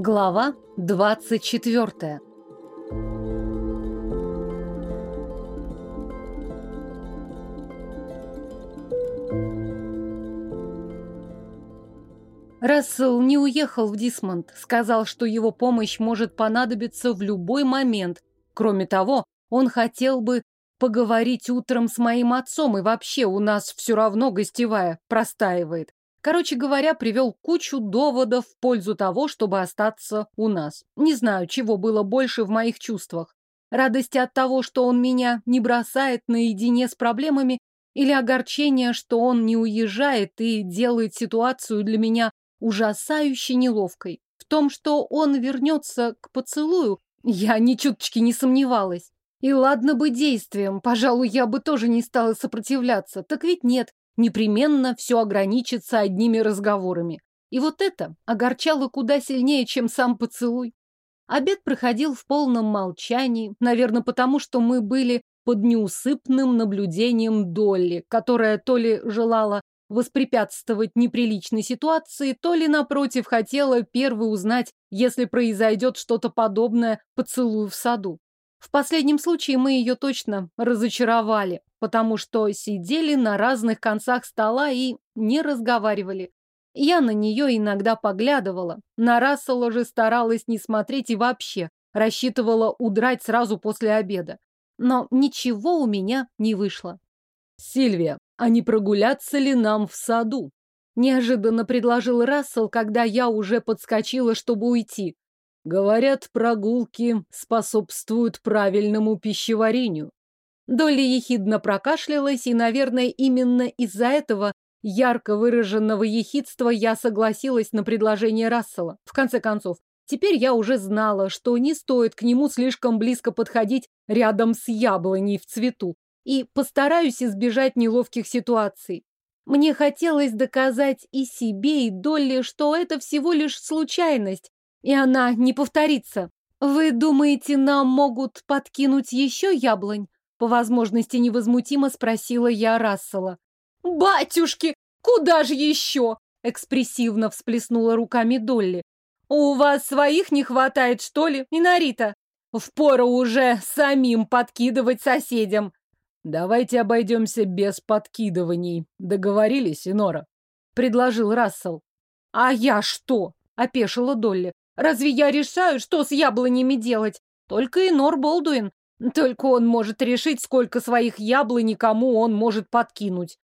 Глава 24 Рассел не уехал в Дисмонд, сказал, что его помощь может понадобиться в любой момент. Кроме того, он хотел бы поговорить утром с моим отцом, и вообще у нас все равно гостевая простаивает. Короче говоря, привел кучу доводов в пользу того, чтобы остаться у нас. Не знаю, чего было больше в моих чувствах. Радости от того, что он меня не бросает наедине с проблемами, или огорчение, что он не уезжает и делает ситуацию для меня ужасающе неловкой. В том, что он вернется к поцелую, я ни чуточки не сомневалась. И ладно бы действием, пожалуй, я бы тоже не стала сопротивляться. Так ведь нет, непременно все ограничится одними разговорами. И вот это огорчало куда сильнее, чем сам поцелуй. Обед проходил в полном молчании, наверное, потому что мы были под неусыпным наблюдением Долли, которая то ли желала воспрепятствовать неприличной ситуации, то ли, напротив, хотела первой узнать, если произойдет что-то подобное поцелую в саду. В последнем случае мы ее точно разочаровали, потому что сидели на разных концах стола и не разговаривали. Я на нее иногда поглядывала, на Рассела же старалась не смотреть и вообще рассчитывала удрать сразу после обеда. Но ничего у меня не вышло. «Сильвия, а не прогуляться ли нам в саду?» Неожиданно предложил Рассел, когда я уже подскочила, чтобы уйти. Говорят, прогулки способствуют правильному пищеварению. Долли ехидно прокашлялась, и, наверное, именно из-за этого ярко выраженного ехидства я согласилась на предложение Рассела. В конце концов, теперь я уже знала, что не стоит к нему слишком близко подходить рядом с яблоней в цвету, и постараюсь избежать неловких ситуаций. Мне хотелось доказать и себе, и Долли, что это всего лишь случайность, и она не повторится. Вы думаете, нам могут подкинуть еще яблонь? По возможности невозмутимо спросила я Рассела. Батюшки, куда же еще? Экспрессивно всплеснула руками Долли. У вас своих не хватает, что ли, Инарита? Впору уже самим подкидывать соседям. Давайте обойдемся без подкидываний. Договорились, Инора? Предложил Рассел. А я что? Опешила Долли. Разве я решаю, что с яблонями делать? Только и Нор Болдуин. Только он может решить, сколько своих яблонь кому он может подкинуть.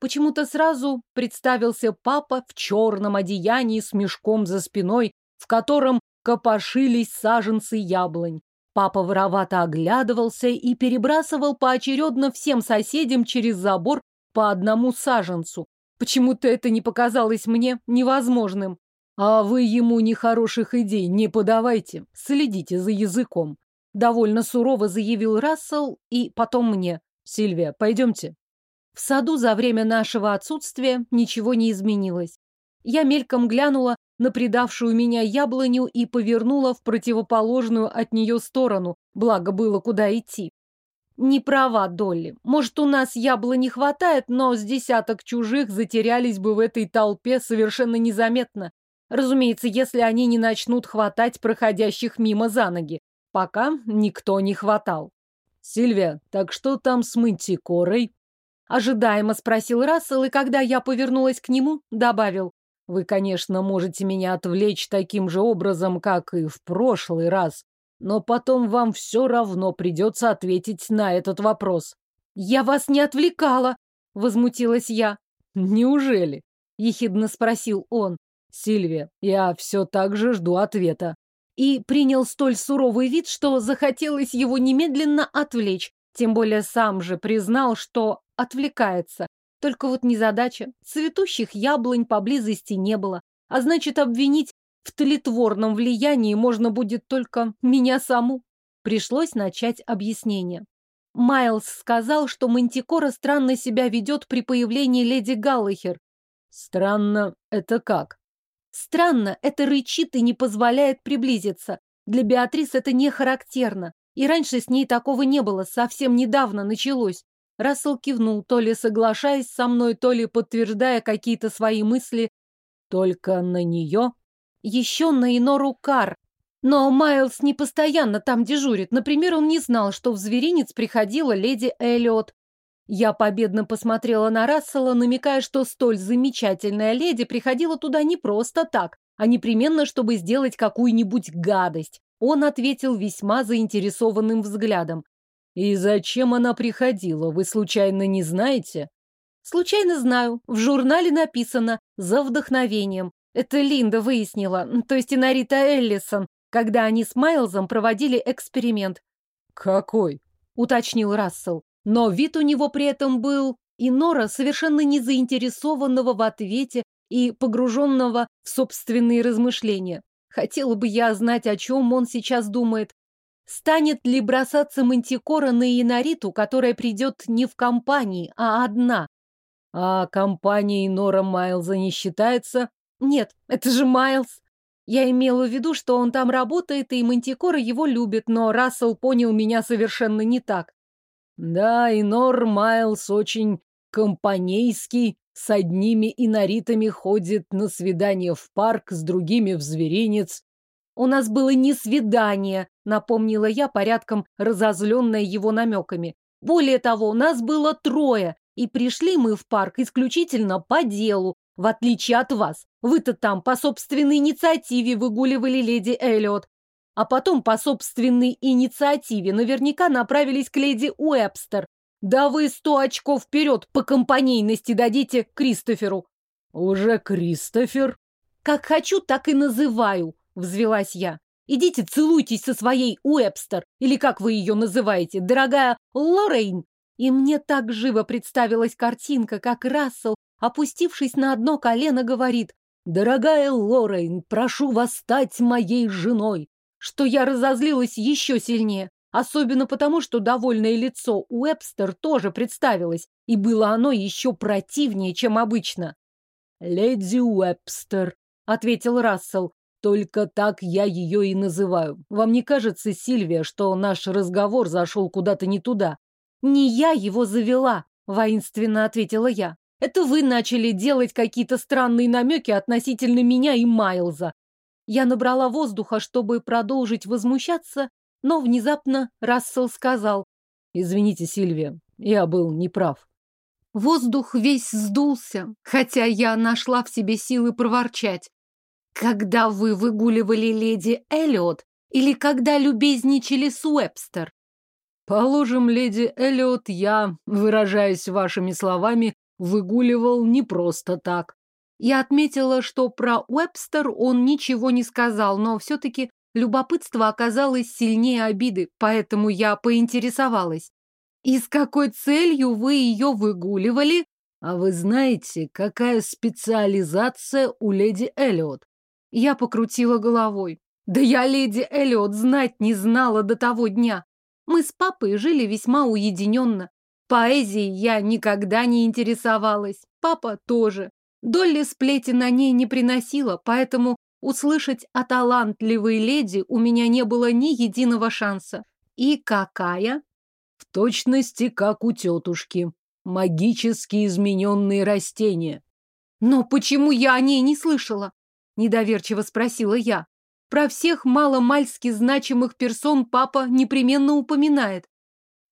Почему-то сразу представился папа в черном одеянии с мешком за спиной, в котором копошились саженцы яблонь. Папа воровато оглядывался и перебрасывал поочередно всем соседям через забор по одному саженцу. Почему-то это не показалось мне невозможным. А вы ему нехороших идей не подавайте, следите за языком. Довольно сурово заявил Рассел и потом мне. Сильвия, пойдемте. В саду за время нашего отсутствия ничего не изменилось. Я мельком глянула на предавшую меня яблоню и повернула в противоположную от нее сторону, благо было куда идти. Не права, Долли. Может, у нас яблони хватает, но с десяток чужих затерялись бы в этой толпе совершенно незаметно. Разумеется, если они не начнут хватать проходящих мимо за ноги. Пока никто не хватал. «Сильвия, так что там с Мантикорой?» Ожидаемо спросил Рассел, и когда я повернулась к нему, добавил. «Вы, конечно, можете меня отвлечь таким же образом, как и в прошлый раз, но потом вам все равно придется ответить на этот вопрос». «Я вас не отвлекала!» — возмутилась я. «Неужели?» — ехидно спросил он. Сильвия, я все так же жду ответа. И принял столь суровый вид, что захотелось его немедленно отвлечь. Тем более сам же признал, что отвлекается. Только вот незадача. Цветущих яблонь поблизости не было. А значит, обвинить в тлетворном влиянии можно будет только меня саму. Пришлось начать объяснение. Майлз сказал, что Мантикора странно себя ведет при появлении леди Галлахер. Странно, это как? Странно, это рычит и не позволяет приблизиться. Для Беатрис это не характерно. И раньше с ней такого не было, совсем недавно началось. Рассел кивнул, то ли соглашаясь со мной, то ли подтверждая какие-то свои мысли. Только на нее? еще на Инору Кар. Но Майлз не постоянно там дежурит. Например, он не знал, что в зверинец приходила леди Эллиот. Я победно посмотрела на Рассела, намекая, что столь замечательная леди приходила туда не просто так, а непременно, чтобы сделать какую-нибудь гадость. Он ответил весьма заинтересованным взглядом. «И зачем она приходила, вы случайно не знаете?» «Случайно знаю. В журнале написано «За вдохновением». Это Линда выяснила, то есть Инарита Эллисон, когда они с Майлзом проводили эксперимент. «Какой?» — уточнил Рассел. Но вид у него при этом был и Нора, совершенно не заинтересованного в ответе и погруженного в собственные размышления. Хотела бы я знать, о чем он сейчас думает. Станет ли бросаться Мантикора на Инариту, которая придет не в компании, а одна? А компания Нора Майлза не считается? Нет, это же Майлз. Я имела в виду, что он там работает, и Мантикора его любит, но Рассел понял меня совершенно не так. Да, и Нор Майлз очень компанейский, с одними иноритами ходит на свидание в парк, с другими в зверинец. У нас было не свидание, напомнила я, порядком разозленная его намеками. Более того, у нас было трое, и пришли мы в парк исключительно по делу, в отличие от вас. Вы-то там по собственной инициативе выгуливали леди Эллиот, а потом по собственной инициативе наверняка направились к леди Уэбстер. Да вы сто очков вперед по компанейности дадите Кристоферу. Уже Кристофер? Как хочу, так и называю, взвелась я. Идите целуйтесь со своей Уэбстер, или как вы ее называете, дорогая Лоррейн. И мне так живо представилась картинка, как Рассел опустившись на одно колено, говорит «Дорогая Лоррейн, прошу вас стать моей женой!» Что я разозлилась еще сильнее, особенно потому, что довольное лицо Уэбстер тоже представилось, и было оно еще противнее, чем обычно. «Леди Уэбстер», — ответил Рассел, — «только так я ее и называю. Вам не кажется, Сильвия, что наш разговор зашел куда-то не туда?» «Не я его завела», — воинственно ответила я. Это вы начали делать какие-то странные намеки относительно меня и Майлза. Я набрала воздуха, чтобы продолжить возмущаться, но внезапно Рассел сказал. Извините, Сильвия, я был неправ. Воздух весь сдулся, хотя я нашла в себе силы проворчать. Когда вы выгуливали леди Эллиот или когда любезничали с Уэбстер? Положим, леди Эллиот, я, выражаясь вашими словами, выгуливал не просто так. Я отметила, что про Уэбстер он ничего не сказал, но все-таки любопытство оказалось сильнее обиды, поэтому я поинтересовалась. «И с какой целью вы ее выгуливали?» «А вы знаете, какая специализация у леди Эллиот?» Я покрутила головой. «Да я леди Эллиот знать не знала до того дня. Мы с папой жили весьма уединенно. Поэзией я никогда не интересовалась, папа тоже. Долли сплети на ней не приносила, поэтому услышать о талантливой леди у меня не было ни единого шанса. И какая? В точности, как у тетушки. Магически измененные растения. Но почему я о ней не слышала? Недоверчиво спросила я. Про всех маломальски значимых персон папа непременно упоминает.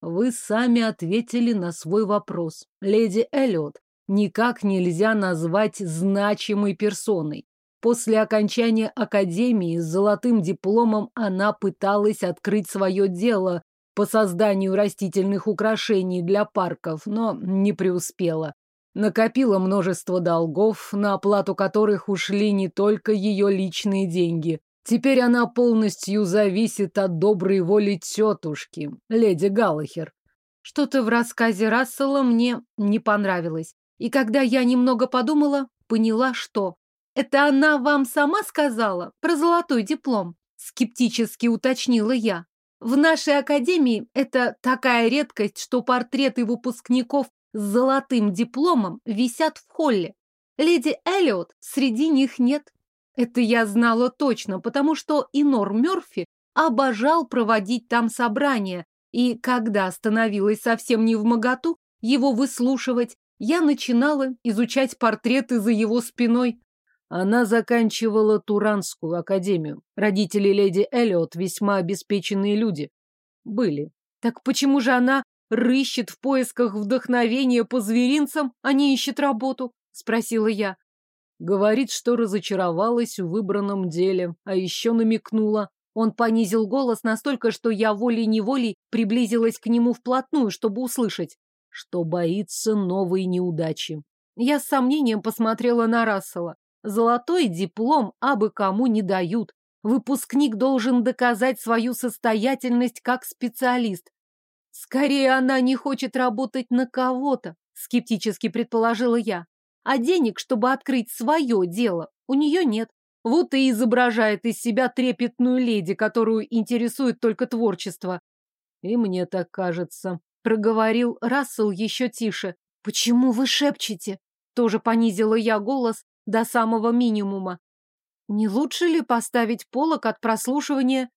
Вы сами ответили на свой вопрос. Леди Эллиот никак нельзя назвать значимой персоной. После окончания академии с золотым дипломом она пыталась открыть свое дело по созданию растительных украшений для парков, но не преуспела. Накопила множество долгов, на оплату которых ушли не только ее личные деньги, Теперь она полностью зависит от доброй воли тетушки, леди Галлахер. Что-то в рассказе Рассела мне не понравилось. И когда я немного подумала, поняла, что... Это она вам сама сказала про золотой диплом? Скептически уточнила я. В нашей академии это такая редкость, что портреты выпускников с золотым дипломом висят в холле. Леди Эллиот среди них нет. Это я знала точно, потому что Инор Мёрфи обожал проводить там собрания, и когда становилось совсем не в моготу его выслушивать, я начинала изучать портреты за его спиной. Она заканчивала Туранскую академию. Родители леди Эллиот весьма обеспеченные люди. Были. Так почему же она рыщет в поисках вдохновения по зверинцам, а не ищет работу? Спросила я. Говорит, что разочаровалась в выбранном деле, а еще намекнула. Он понизил голос настолько, что я волей-неволей приблизилась к нему вплотную, чтобы услышать, что боится новой неудачи. Я с сомнением посмотрела на Рассела. Золотой диплом абы кому не дают. Выпускник должен доказать свою состоятельность как специалист. Скорее, она не хочет работать на кого-то, скептически предположила я. А денег, чтобы открыть свое дело, у нее нет. Вот и изображает из себя трепетную леди, которую интересует только творчество. И мне так кажется, проговорил Рассел еще тише. Почему вы шепчете? Тоже понизила я голос до самого минимума. Не лучше ли поставить полок от прослушивания?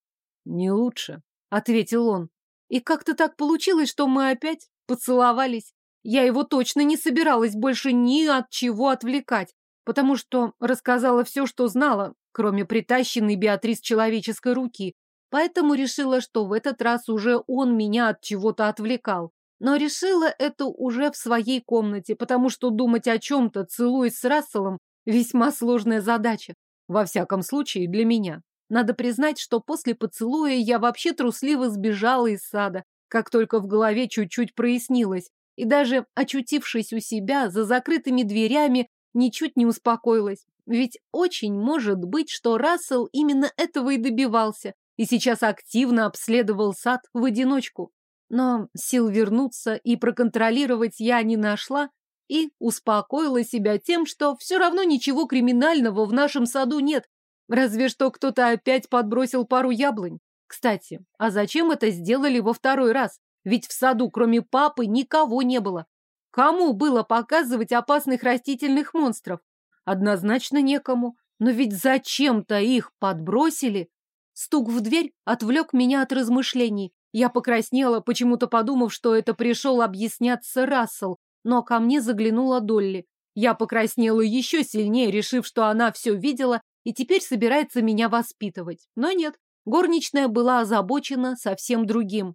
Не лучше, ответил он. И как-то так получилось, что мы опять поцеловались. Я его точно не собиралась больше ни от чего отвлекать, потому что рассказала все, что знала, кроме притащенной Беатрис человеческой руки, поэтому решила, что в этот раз уже он меня от чего-то отвлекал. Но решила это уже в своей комнате, потому что думать о чем-то, целуясь с Расселом, весьма сложная задача. Во всяком случае, для меня. Надо признать, что после поцелуя я вообще трусливо сбежала из сада, как только в голове чуть-чуть прояснилось, и даже очутившись у себя за закрытыми дверями, ничуть не успокоилась. Ведь очень может быть, что Рассел именно этого и добивался, и сейчас активно обследовал сад в одиночку. Но сил вернуться и проконтролировать я не нашла, и успокоила себя тем, что все равно ничего криминального в нашем саду нет, Разве что кто-то опять подбросил пару яблонь. Кстати, а зачем это сделали во второй раз? Ведь в саду, кроме папы, никого не было. Кому было показывать опасных растительных монстров? Однозначно некому. Но ведь зачем-то их подбросили. Стук в дверь отвлек меня от размышлений. Я покраснела, почему-то подумав, что это пришел объясняться Рассел, но ко мне заглянула Долли. Я покраснела еще сильнее, решив, что она все видела и теперь собирается меня воспитывать. Но нет, горничная была озабочена совсем другим.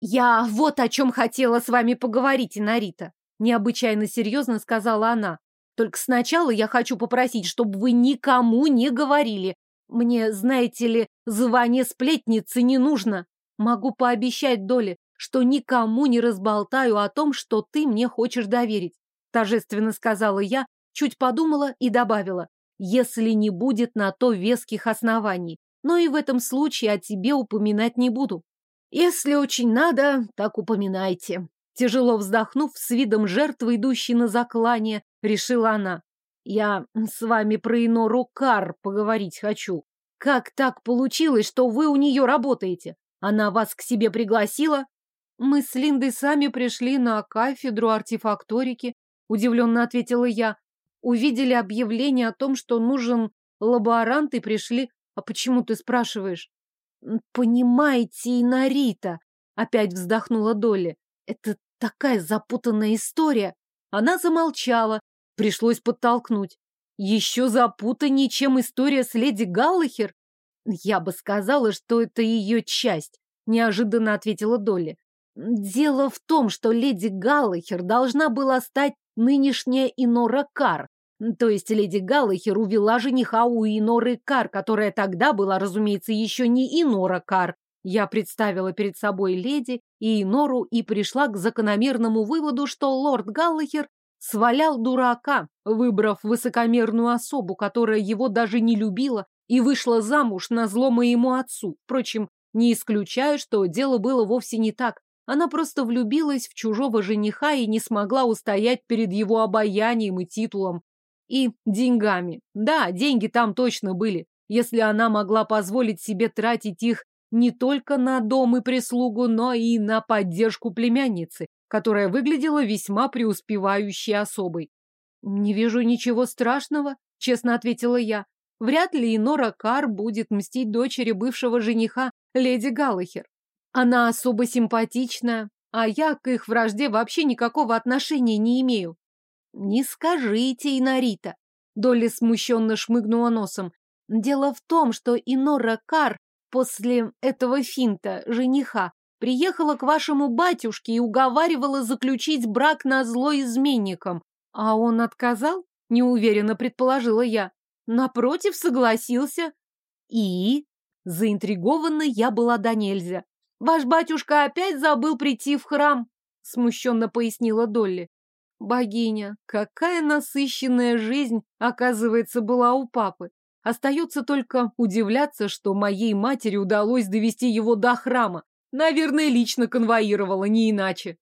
«Я вот о чем хотела с вами поговорить, Инарита», необычайно серьезно сказала она. «Только сначала я хочу попросить, чтобы вы никому не говорили. Мне, знаете ли, звание сплетницы не нужно. Могу пообещать Доле, что никому не разболтаю о том, что ты мне хочешь доверить», торжественно сказала я, чуть подумала и добавила если не будет на то веских оснований. Но и в этом случае о тебе упоминать не буду. Если очень надо, так упоминайте. Тяжело вздохнув, с видом жертвы, идущей на заклание, решила она. Я с вами про Инору Кар поговорить хочу. Как так получилось, что вы у нее работаете? Она вас к себе пригласила? Мы с Линдой сами пришли на кафедру артефакторики, удивленно ответила я. Увидели объявление о том, что нужен лаборант, и пришли. А почему ты спрашиваешь? Понимаете, Инарита, опять вздохнула Долли. Это такая запутанная история. Она замолчала, пришлось подтолкнуть. Еще запутаннее, чем история с леди Галлахер? Я бы сказала, что это ее часть, неожиданно ответила Долли. Дело в том, что леди Галлахер должна была стать нынешняя Инора Кар, то есть леди Галлахер увела жениха у Иноры Кар, которая тогда была, разумеется, еще не Инора Кар. Я представила перед собой леди и Инору и пришла к закономерному выводу, что лорд Галлахер свалял дурака, выбрав высокомерную особу, которая его даже не любила и вышла замуж на зло моему отцу. Впрочем, не исключаю, что дело было вовсе не так. Она просто влюбилась в чужого жениха и не смогла устоять перед его обаянием и титулом. И деньгами. Да, деньги там точно были. Если она могла позволить себе тратить их не только на дом и прислугу, но и на поддержку племянницы, которая выглядела весьма преуспевающей особой. «Не вижу ничего страшного», — честно ответила я. «Вряд ли Инора Кар будет мстить дочери бывшего жениха, леди Галлахер. Она особо симпатичная, а я к их вражде вообще никакого отношения не имею. Не скажите, Инарита. Долли смущенно шмыгнула носом. Дело в том, что Инора Кар после этого финта, жениха, приехала к вашему батюшке и уговаривала заключить брак на зло изменникам. А он отказал? Неуверенно предположила я. Напротив, согласился. И? Заинтригованно я была до нельзя. Ваш батюшка опять забыл прийти в храм, смущенно пояснила Долли. Богиня, какая насыщенная жизнь, оказывается, была у папы. Остается только удивляться, что моей матери удалось довести его до храма. Наверное, лично конвоировала, не иначе.